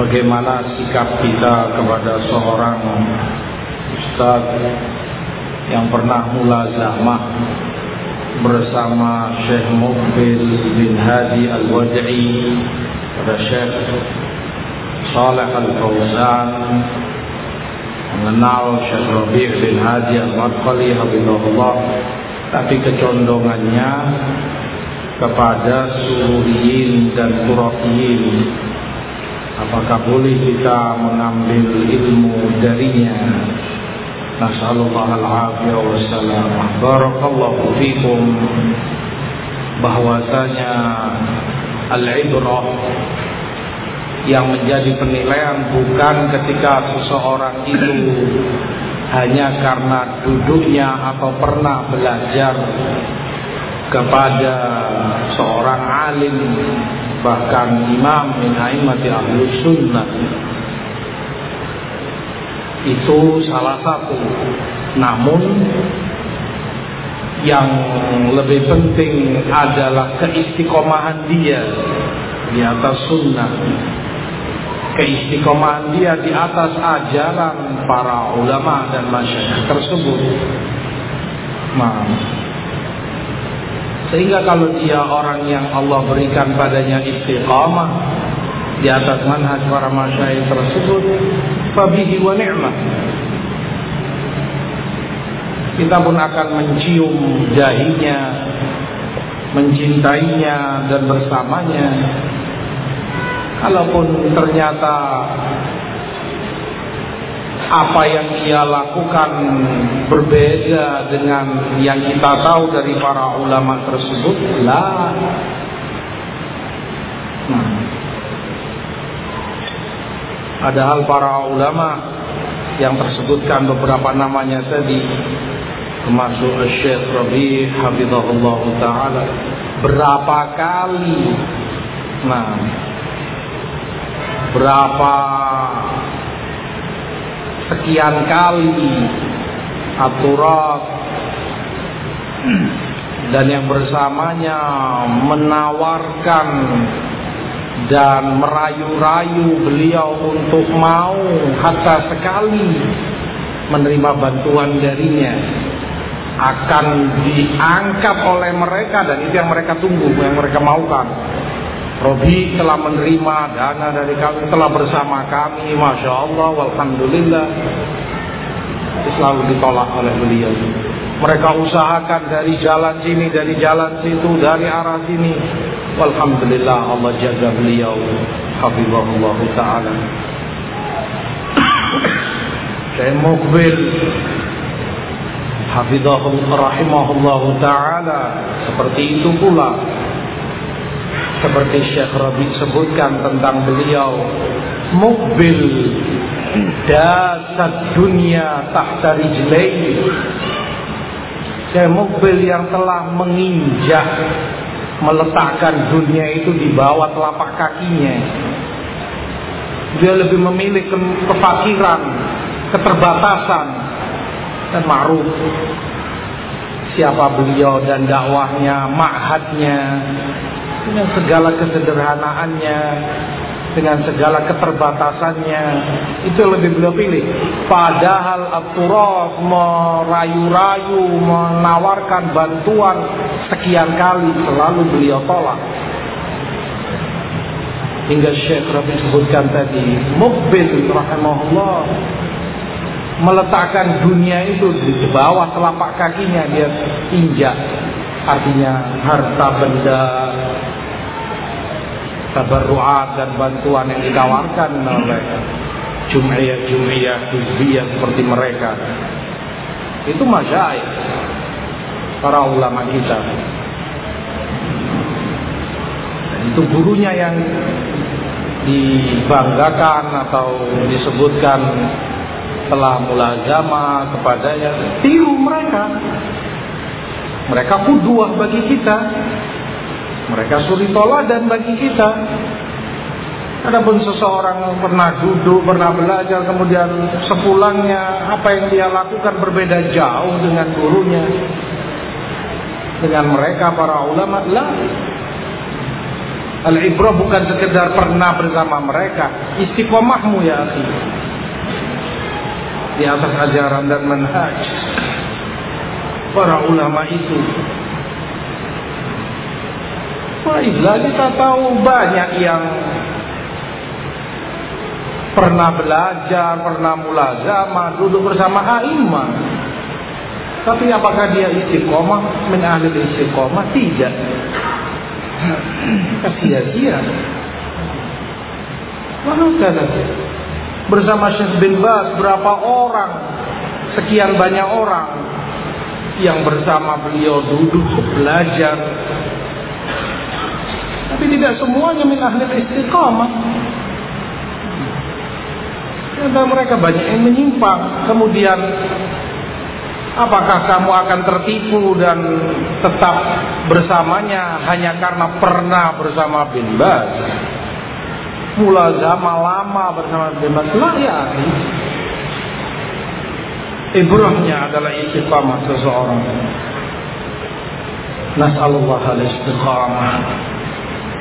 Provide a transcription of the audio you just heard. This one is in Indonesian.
bagaimana sikap kita kepada seorang ustaz yang pernah mulazamah bersama Syekh Mukbil bin Hadi Al-Wad'i pada Syekh Saleh Al-Fauzan mengenal Syekh Rabi' bin Hadi Al-Madkhali Habibullah tapi kecondongannya kepada Suriyin dan Turakiyin apakah boleh kita mengambil ilmu darinya? Nasallallahu al-afiyah wa salam. Barakallahu fikum. Bahwasanya al-ibrah yang menjadi penilaian bukan ketika seseorang itu hanya karena duduknya atau pernah belajar kepada seorang alim bahkan imam min aimati ahlus sunnah. Itu salah satu. Namun yang lebih penting adalah keistiqomahan dia di atas sunnah. Keistiqomahan dia di atas ajaran para ulama dan masyarakat tersebut. Nah, sehingga kalau dia orang yang Allah berikan padanya istiqamah di atas manhaj para masyayikh tersebut, fabihi wa ni'mah. Kita pun akan mencium dahinya, mencintainya dan bersamanya. Kalaupun ternyata apa yang ia lakukan berbeda dengan yang kita tahu dari para ulama tersebut? Lah nah. padahal para ulama yang tersebutkan beberapa namanya tadi termasuk Syekh Rabi Hafizahullah Ta'ala berapa kali? Nah berapa sekian kali aturan dan yang bersamanya menawarkan dan merayu-rayu beliau untuk mau hatta sekali menerima bantuan darinya akan diangkat oleh mereka dan itu yang mereka tunggu yang mereka maukan Robi telah menerima dana dari kami, telah bersama kami, masya Allah, walhamdulillah. Itu selalu ditolak oleh beliau. Mereka usahakan dari jalan sini, dari jalan situ, dari arah sini. Walhamdulillah Allah jaga beliau. Habibullah Ta'ala. Saya mukbil Hafizahullah rahimahullah ta'ala Seperti itu pula seperti Syekh Rabi sebutkan tentang beliau mukbil dasar dunia tahta rijlaini Syekh Mukbil yang telah menginjak meletakkan dunia itu di bawah telapak kakinya. Dia lebih memilih ke kefakiran keterbatasan dan ma'ruf. Siapa beliau dan dakwahnya ma'hadnya dengan segala kesederhanaannya, dengan segala keterbatasannya, itu lebih beliau pilih. Padahal Abdurrah merayu-rayu, menawarkan bantuan sekian kali, selalu beliau tolak. Hingga Syekh Rabi sebutkan tadi, Mukbil rahimahullah meletakkan dunia itu di bawah telapak kakinya dia injak artinya harta benda tabarruat dan bantuan yang ditawarkan oleh jum'iyah-jum'iyah hizbiyah seperti mereka. Itu masyaih para ulama kita. Dan itu gurunya yang dibanggakan atau disebutkan telah mulazama kepadanya. Tiru mereka. Mereka kuduah bagi kita mereka suri toladan bagi kita. Adapun seseorang pernah duduk, pernah belajar, kemudian sepulangnya apa yang dia lakukan berbeda jauh dengan gurunya, dengan mereka para ulama, lah. Al-ibrah bukan sekedar pernah bersama mereka, istiqomahmu ya akhi. Di atas ajaran dan manhaj para ulama itu. Baiklah kita tahu banyak yang pernah belajar, pernah mulazamah, duduk bersama a'immah. Tapi apakah dia istiqomah, min ahli istiqomah? Tidak. Sia-sia. Mana Bersama Syekh bin Bas berapa orang? Sekian banyak orang yang bersama beliau duduk belajar. Tapi tidak semuanya min ahli istiqamah. Dan mereka banyak yang menyimpang. Kemudian Apakah kamu akan tertipu dan tetap bersamanya hanya karena pernah bersama bin Bas? Mulazama lama bersama bin Bas. Lah ya. Ibrahnya adalah istiqamah seseorang. Nas'alullah al-istiqamah.